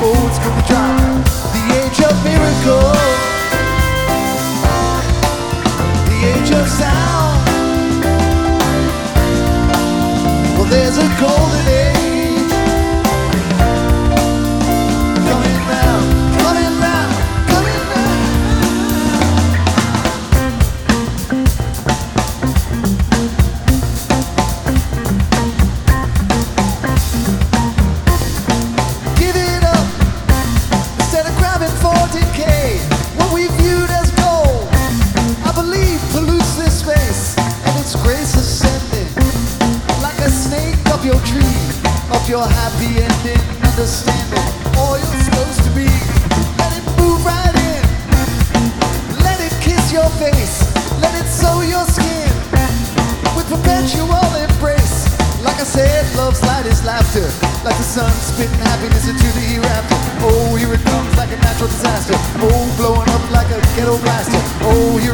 could be. The age of miracles. a happy ending, understanding all you're supposed to be. Let it move right in. Let it kiss your face. Let it sow your skin with perpetual embrace. Like I said, love's light is laughter. Like the sun spitting happiness into the hereafter. Oh, here it comes like a natural disaster. Oh, blowing up like a ghetto blaster. Oh, here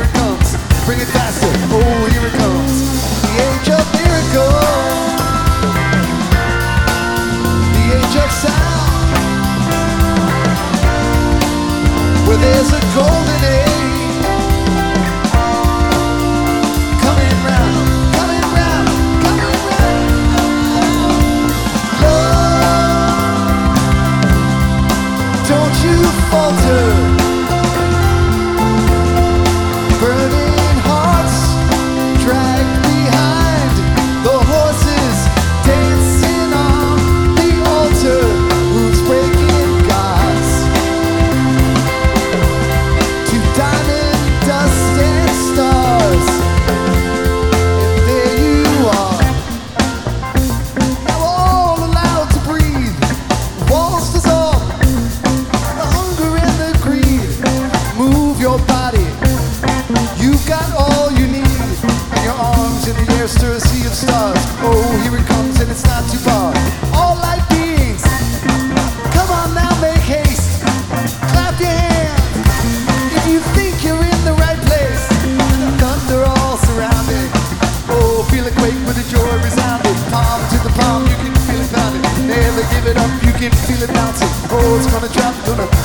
feeling bouncy. Oh, it's gonna drop, gonna